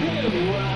Yeah.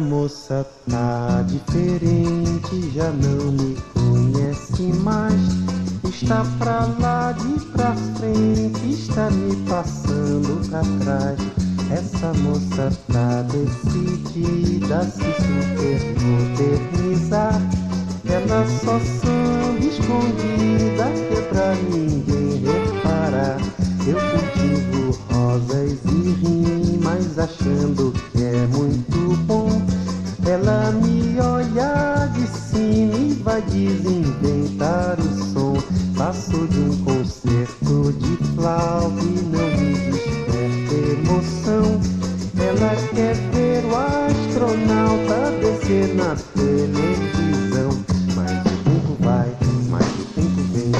Moça tá diferente, já não me conhece mais. Está pra lá de pra frente, está me passando pra trás. Essa moça tá decidida a se super modernizar. Ela só samba escondida que é pra ninguém reparar. Eu cultivo rosas e rimas achando que é muito bom. Ela me olha de cima e vai desinventar o som. Passo de um concerto de flauta e não me desperta emoção. Ela quer ver o astronauta descer na televisão. Mas o tempo vai, mas o tempo vem.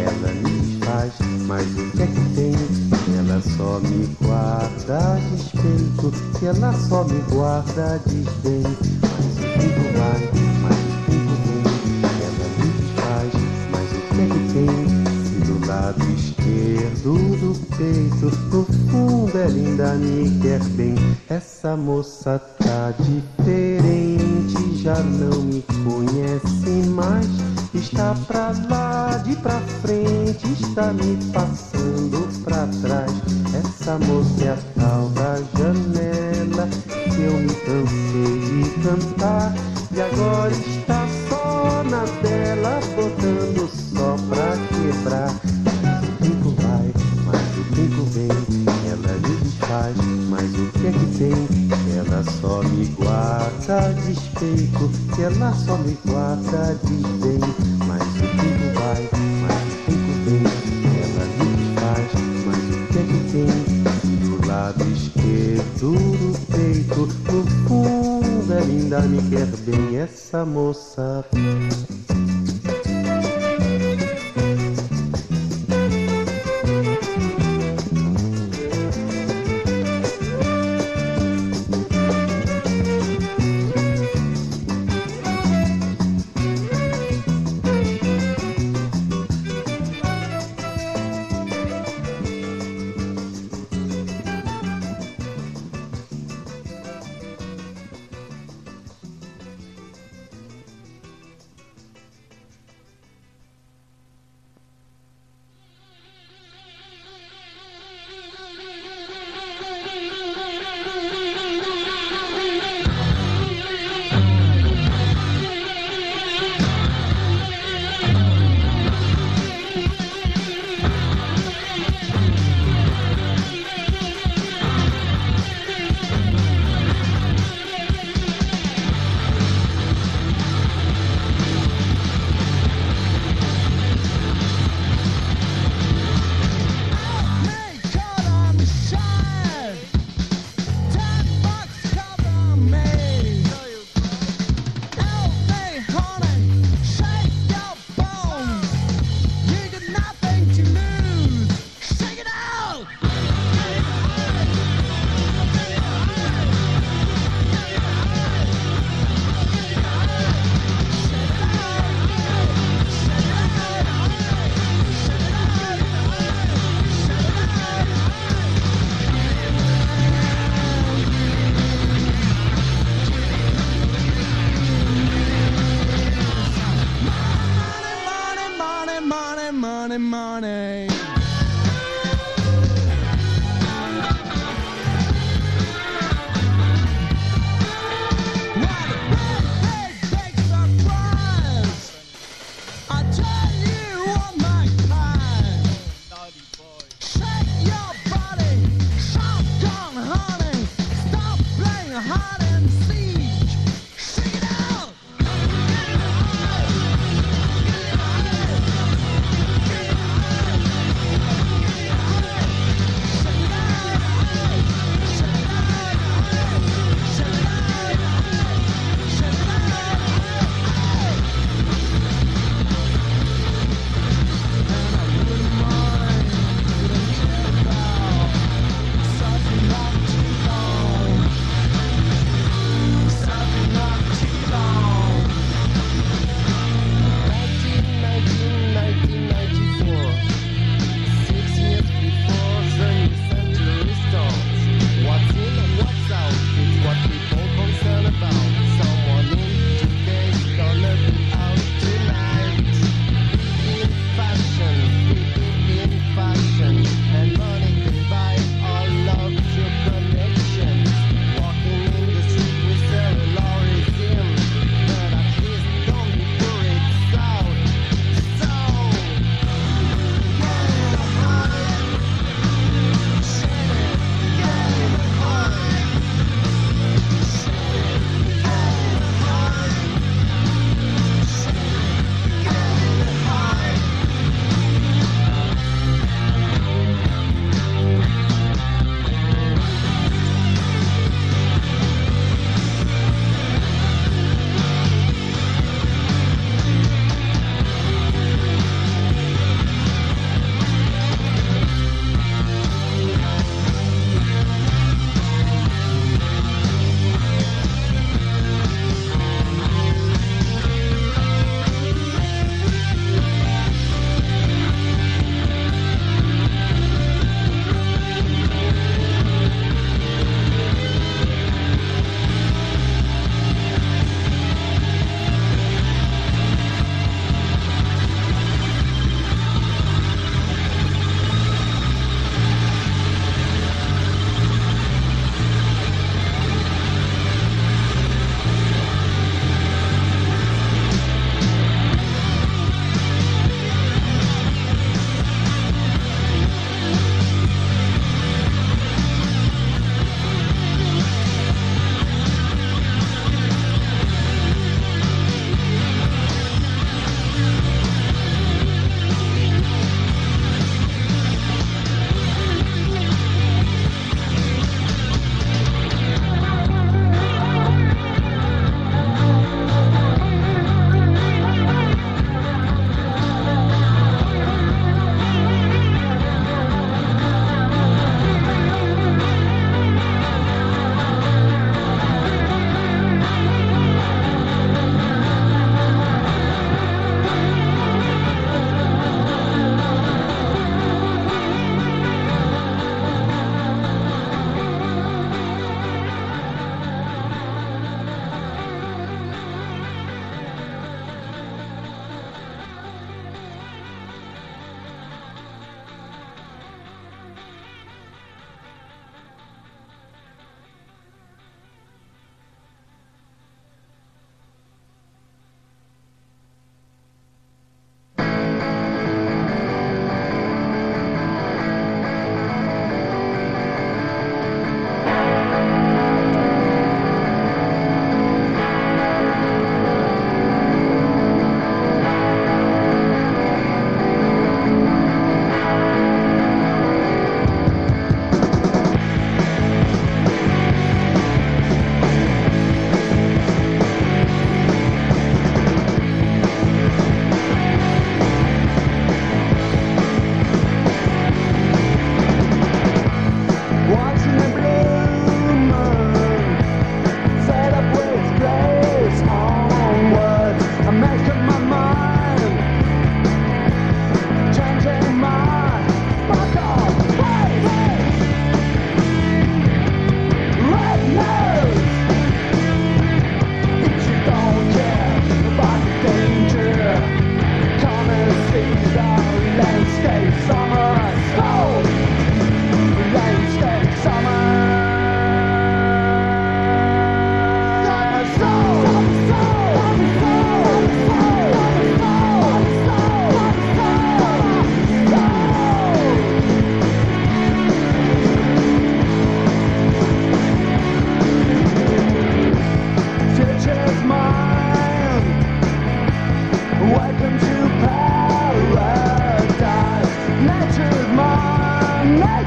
Ela me desfaz, mas o que é que tem? Ela só me guarda despeito, ela só me guarda desdém. Vai, mas o tempo vem. Ela me desfaz, mas o que é que tem? Se do lado esquerdo do peito, no fundo ela ainda me quer bem. Essa moça tá diferente, já não me conhece mais. Está pra lá, de pra frente, está me passando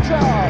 Utah.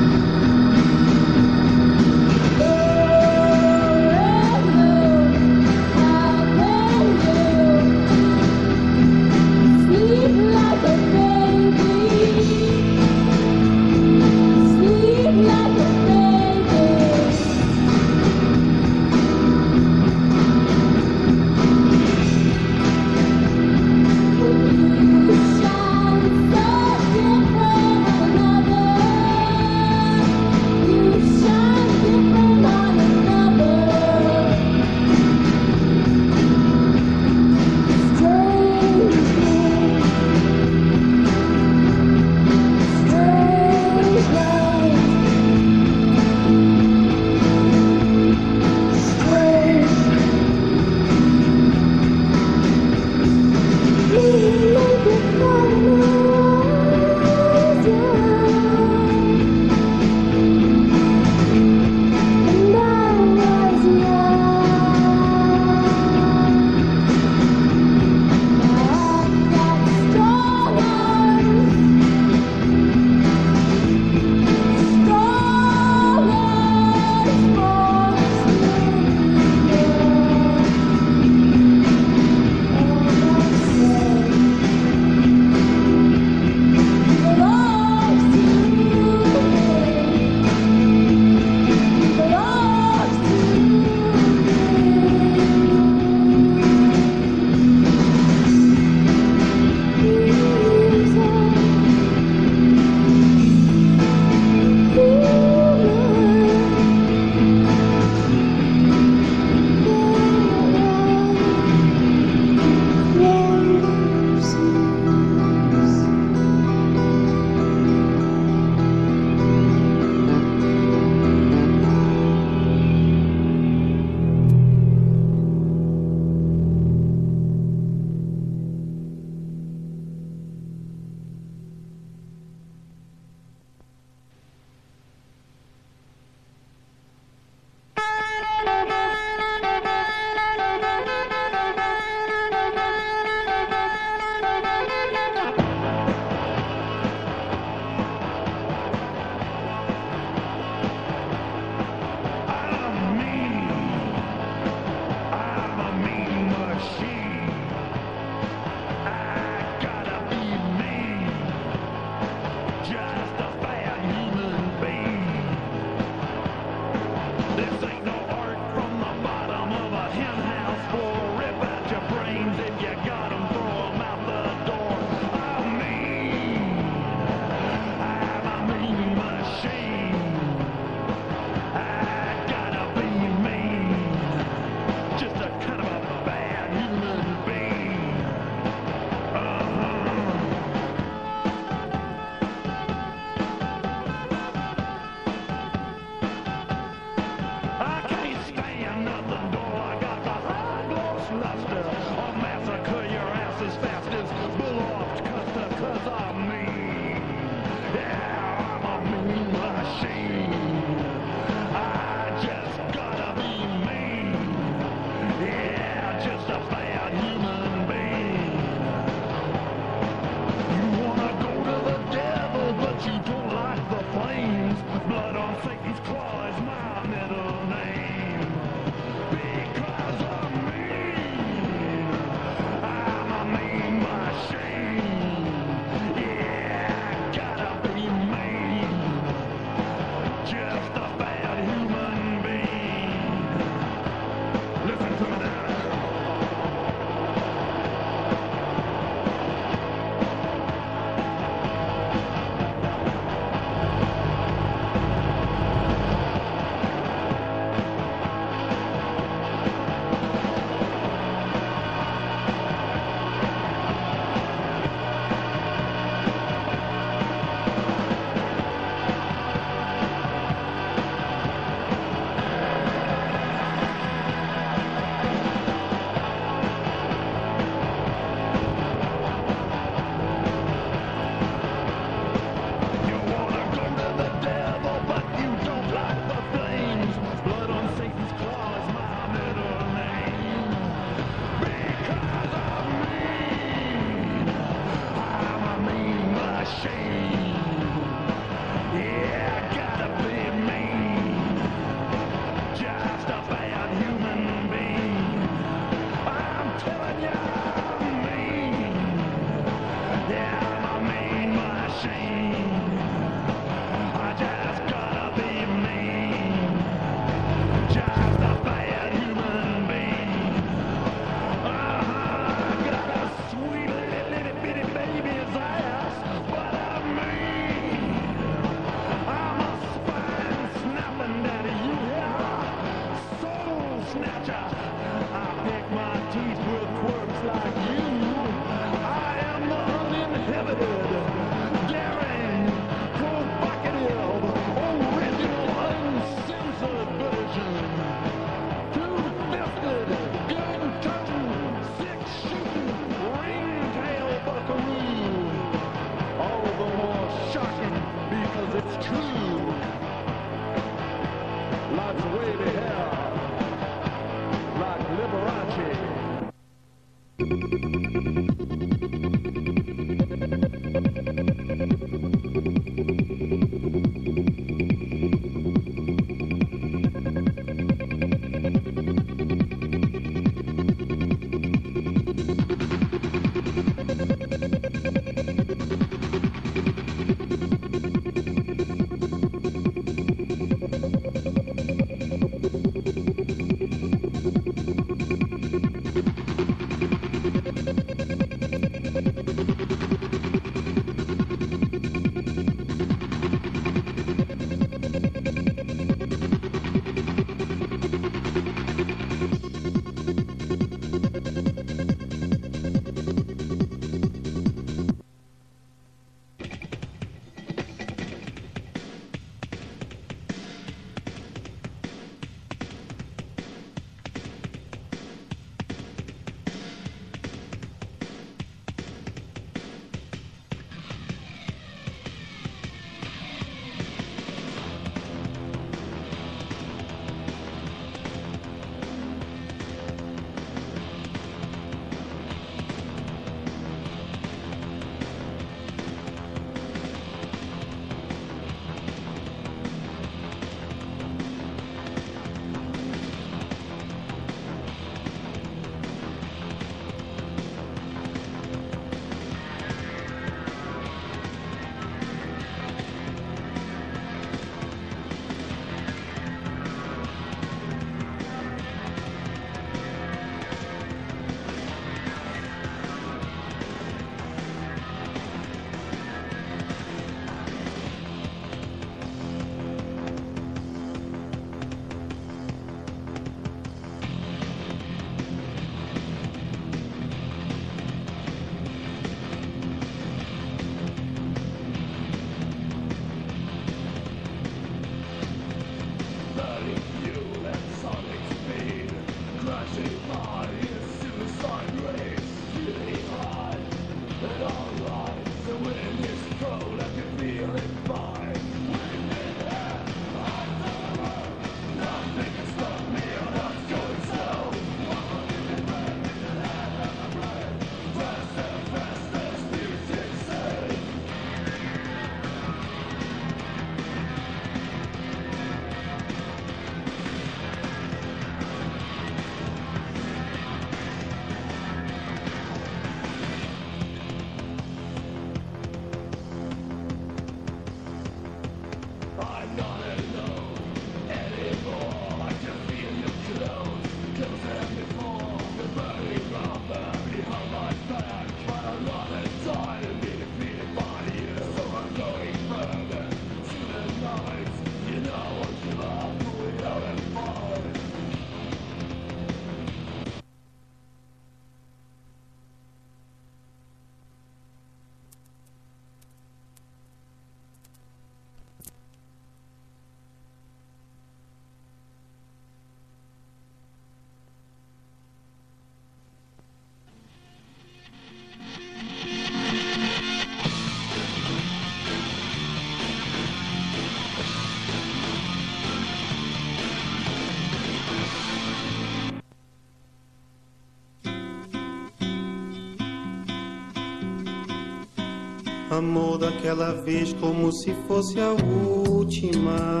Amor daquela vez como se fosse a última.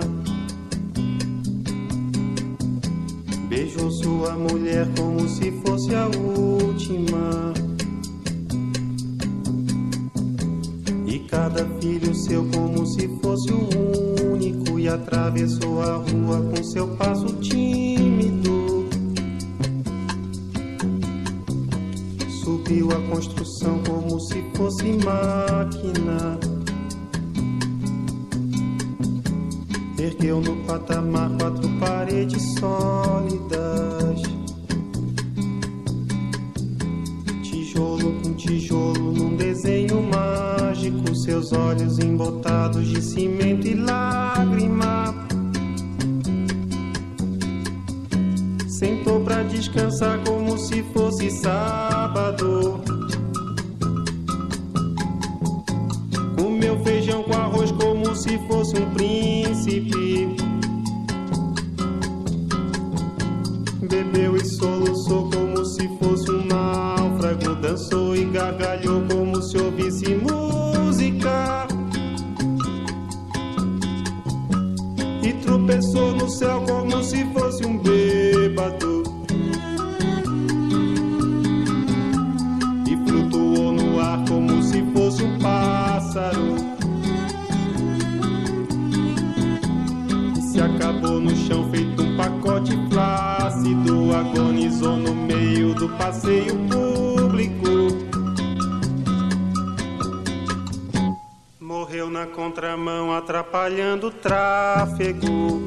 Beijou sua mulher como se fosse a última. E cada filho seu como se fosse o único. E atravessou a rua com seu passo tímido. Subiu a construção como se fosse máquina. Ergueu no patamar quatro paredes sólidas. Tijolo com tijolo num desenho mágico. Seus olhos embotados de cimento e lágrima. Sentou pra descansar como se fosse sábado. Feijão com arroz como se fosse um príncipe. Bebeu e soluçou como se fosse um náufrago. Dançou e gargalhou como se ouvisse música. E tropeçou no céu como no chão feito um pacote flácido. Agonizou no meio do passeio público. Morreu na contramão, atrapalhando o tráfego.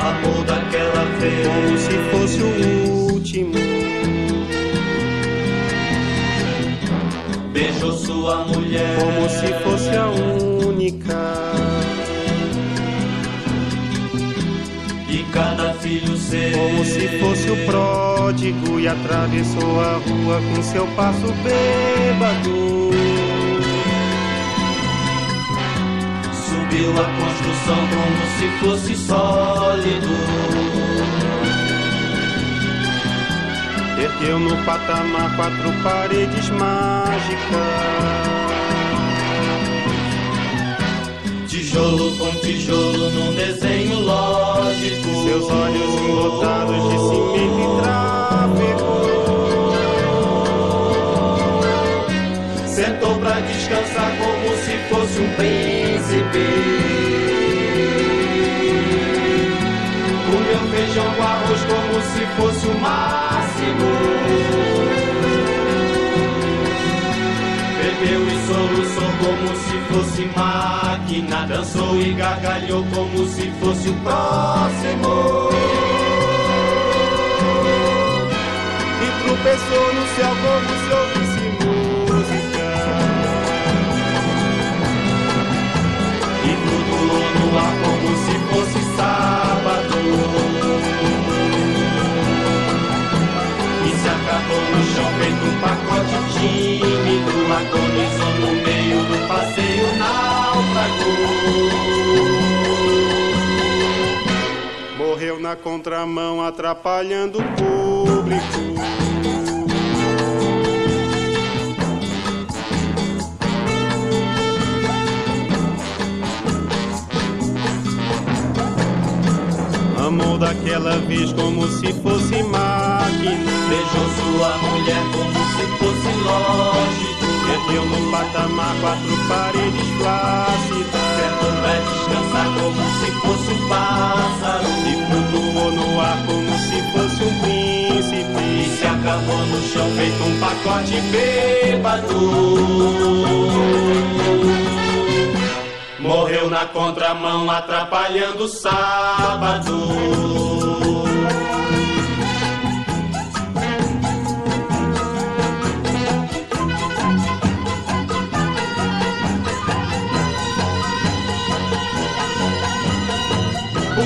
Amor daquela vez. Como se fosse o último. Sua mulher. Como se fosse a única. E cada filho seu. Como se fosse o pródigo. E atravessou a rua com seu passo bêbado. Subiu a construção como se fosse sólido. Ergueu no patamar quatro paredes mágicas. Tijolo com tijolo num desenho lógico. Seus olhos embotados de cimento e tráfego. Sentou pra descansar como se fosse um príncipe. Feijão com arroz como se fosse o máximo. Bebeu e soluçou como se fosse máquina. Dançou e gargalhou como se fosse o próximo. E tropeçou no céu como se ouvisse música. E flutuou no ar como se fosse sábado. No chão feito um pacote tímido. Agonizou no meio do passeio náufrago. Morreu na contramão, atrapalhando o público. Amou daquela vez como se fosse máquina. Beijou sua mulher como se fosse lógico. Perdeu no patamar quatro paredes flácidas. Sentou pra descansar como se fosse um pássaro. E flutuou no ar como se fosse um E príncipe. se acabou no chão feito um pacote bêbado. Morreu na contramão atrapalhando o sábado.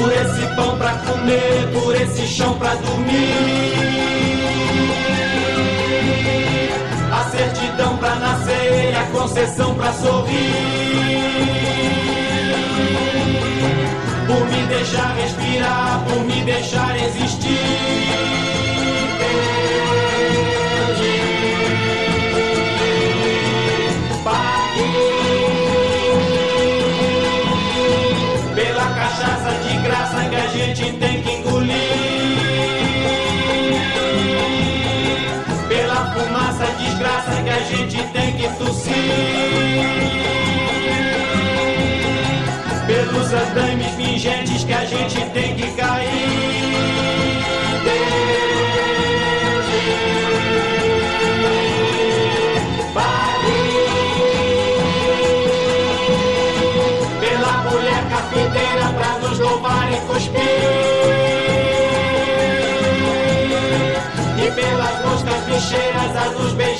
Por esse pão pra comer, por esse chão pra dormir. A certidão pra nascer a concessão pra sorrir. Por me deixar respirar, por me deixar existir. Gente tem que engolir. Pela fumaça desgraça que a gente tem que tossir. Pelos andames fingentes que a gente tem que cair. trincheiras, a luz bem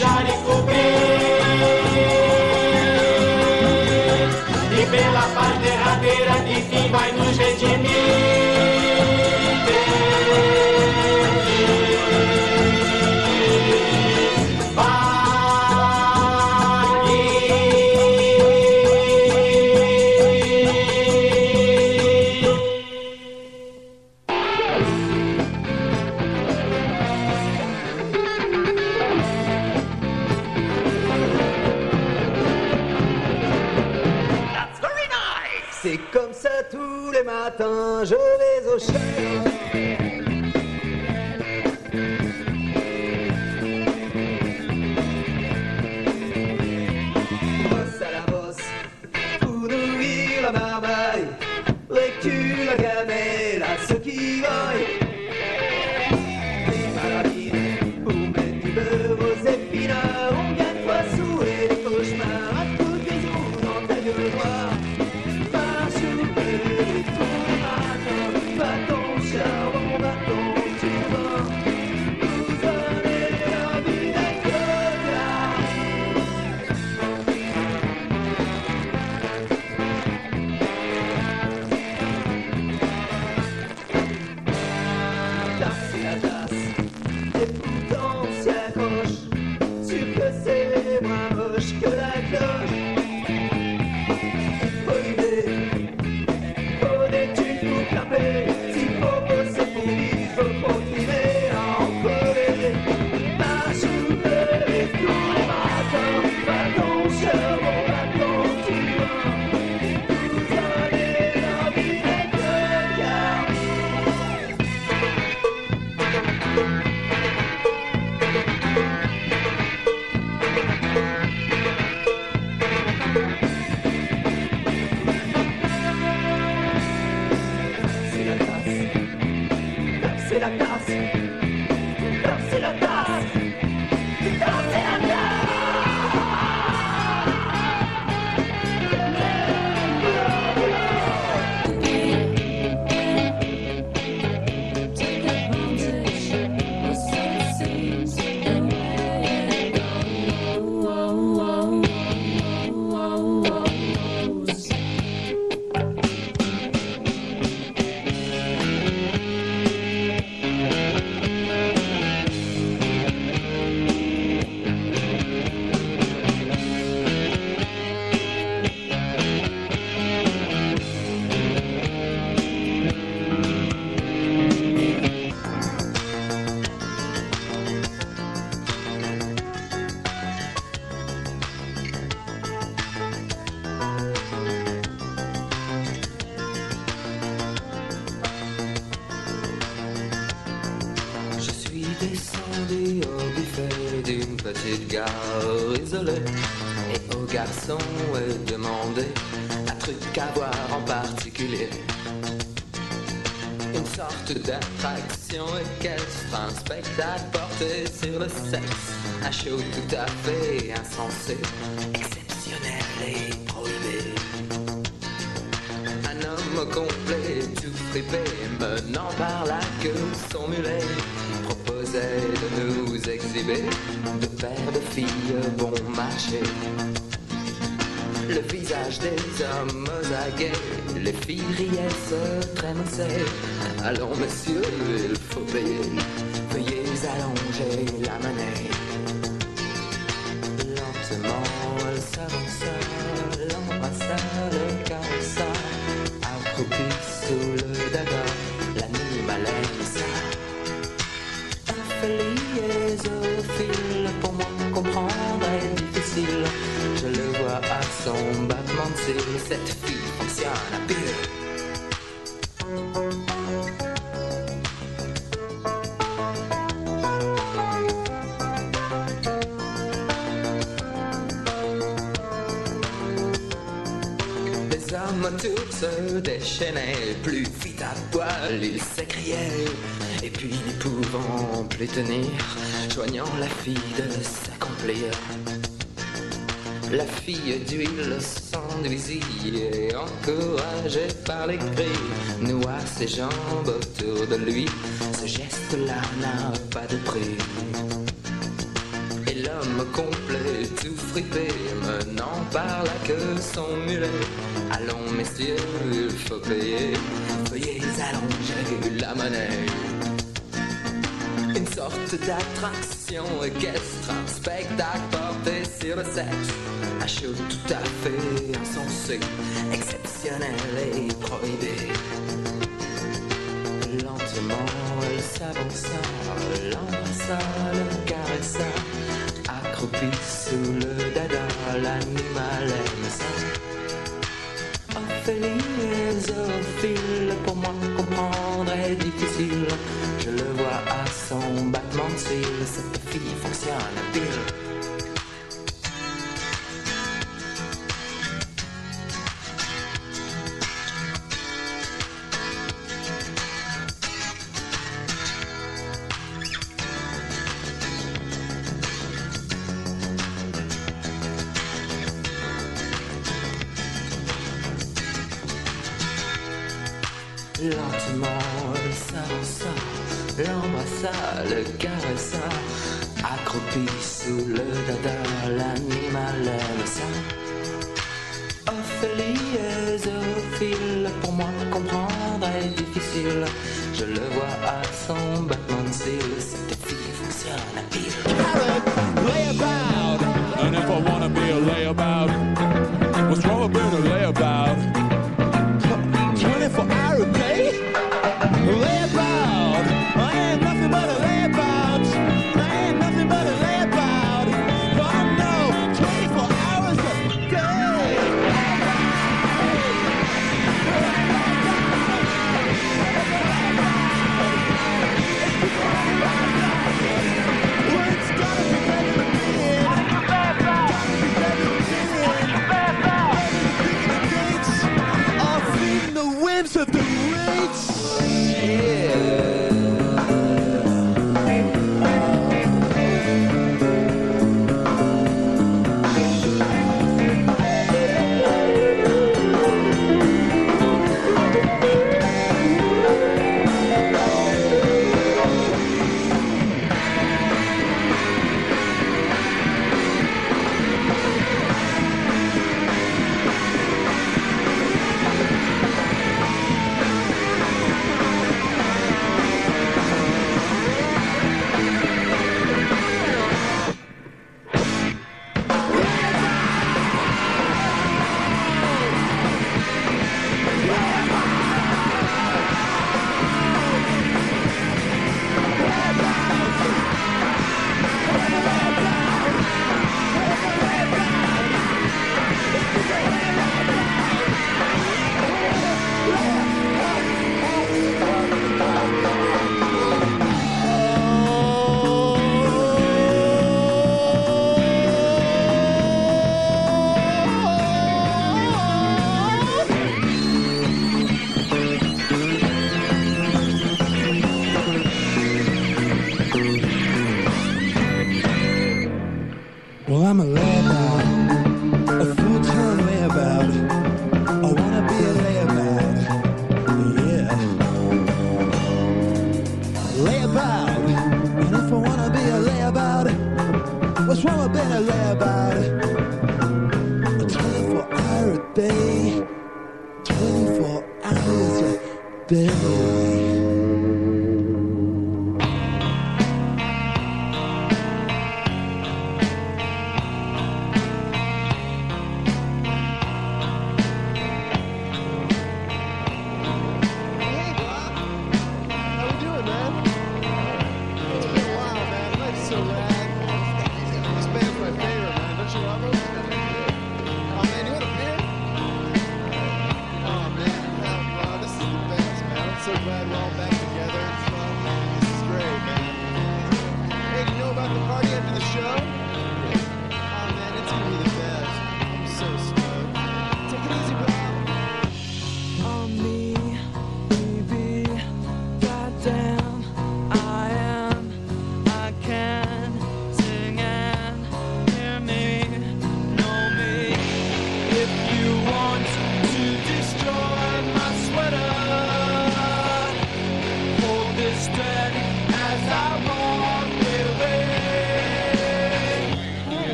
Et au garçon est demandé un truc à voir en particulier. Une sorte d'attraction équestre, un spectacle porté sur le sexe. Un show tout à fait insensé, exceptionnel et prohibé un homme complet, tout fripé, menant par la queue son mulet, proposait de nous exhiber de filles bon marché. Le visage des hommes aguets, les filles riaient, se trémoussaient. Allons, messieurs, il faut payer, veuillez allonger la monnaie. Lentement, elle s'avança, plus vite à poil ils s'écriaient. Et puis n'y pouvant plus tenir, joignant la fille de s'accomplir. La fille d'huile s'enduisit et encouragée par les cris, noua ses jambes autour de lui. Ce geste-là n'a pas de prix. Et l'homme complet, tout fripé, menant par la queue son mulet. Allons, messieurs, il faut payer. Veuillez allonger la monnaie. Une sorte d'attraction équestre, un spectacle porté sur le sexe. Un show tout à fait insensé, exceptionnel et prohibé. Lentement, elle s'avança, l'embrassa, le caressa. Accroupie sous le dada, l'animal aime ça. Félix au fil, pour moi comprendre est difficile. Je le vois à son battement de cette fille fonctionne pile. lentement, s'avançant dans ma salle, caressant, accroupi sous le dada, l'animal aime ça. Ophélie et zoophile, pour moi comprendre est difficile. Je le vois à son battement de cils, cette fille fonctionne à pile. Arrête, lay about, and if I wanna be a layabout, what's wrong with being a layabout?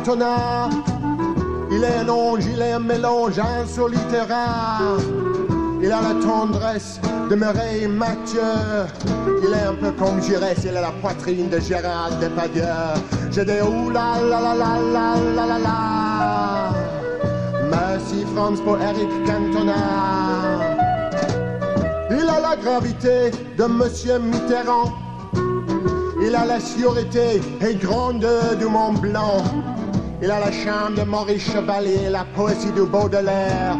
Cantona. Il est un ange, il est un mélange insolite et rare. Il a la tendresse de Mireille Mathieu. Il est un peu comme Giresse, il a la poitrine de Gérald Depardieu. J'ai des oula la la la la la la la. Merci France pour Eric Cantona. Il a la gravité de Monsieur Mitterrand. Il a la sûreté et grandeur du Mont Blanc. Il a la charme de Maurice Chevalier, la poésie du Baudelaire.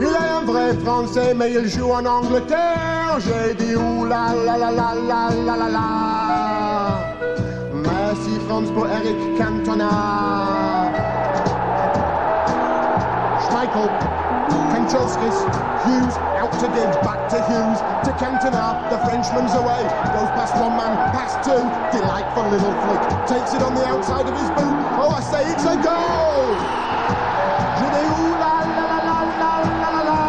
Il est un vrai Français, mais il joue en Angleterre. J'ai dit oula la la la la la la la. Merci France pour Eric Cantona. Schmeichel. Manchalskis. Hughes out to Diggs, back to Hughes, to Cantona. The Frenchman's away, goes past one man, past two. Delightful little flick, takes it on the outside of his boot. Oh, I say it's a goal! Je dis ooh la la la la la la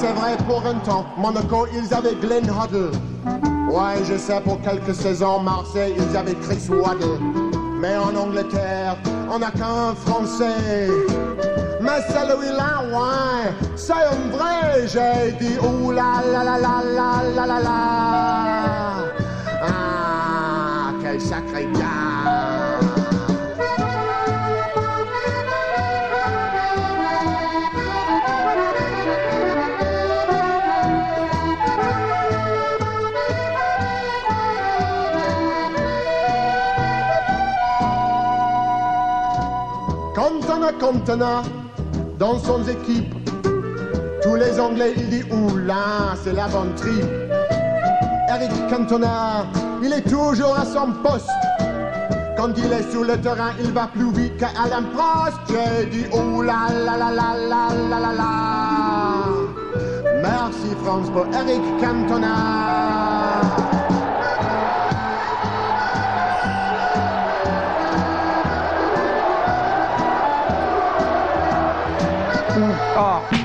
c'est vrai, pour un temps, Monaco, ils avaient Glenn Hoddle. Ouais, je sais, pour quelques saisons, Marseille, ils avaient Chris Waddle. Mais en Angleterre, on n'a qu'un Français. Mais celui-là, ouais, c'est un vrai, j'ai dit, ouh la la la la la la la la. Ah, quel sacré gars. Cantona, Cantona, dans son équipe, tous les Anglais, il dit oula, c'est la bonne. Eric Cantona, il est toujours à son poste. Quand il est sur le terrain, il va plus vite qu'Alain Prost. J'ai dit oula, la la la la la la la. Merci France pour Eric Cantona. Oh.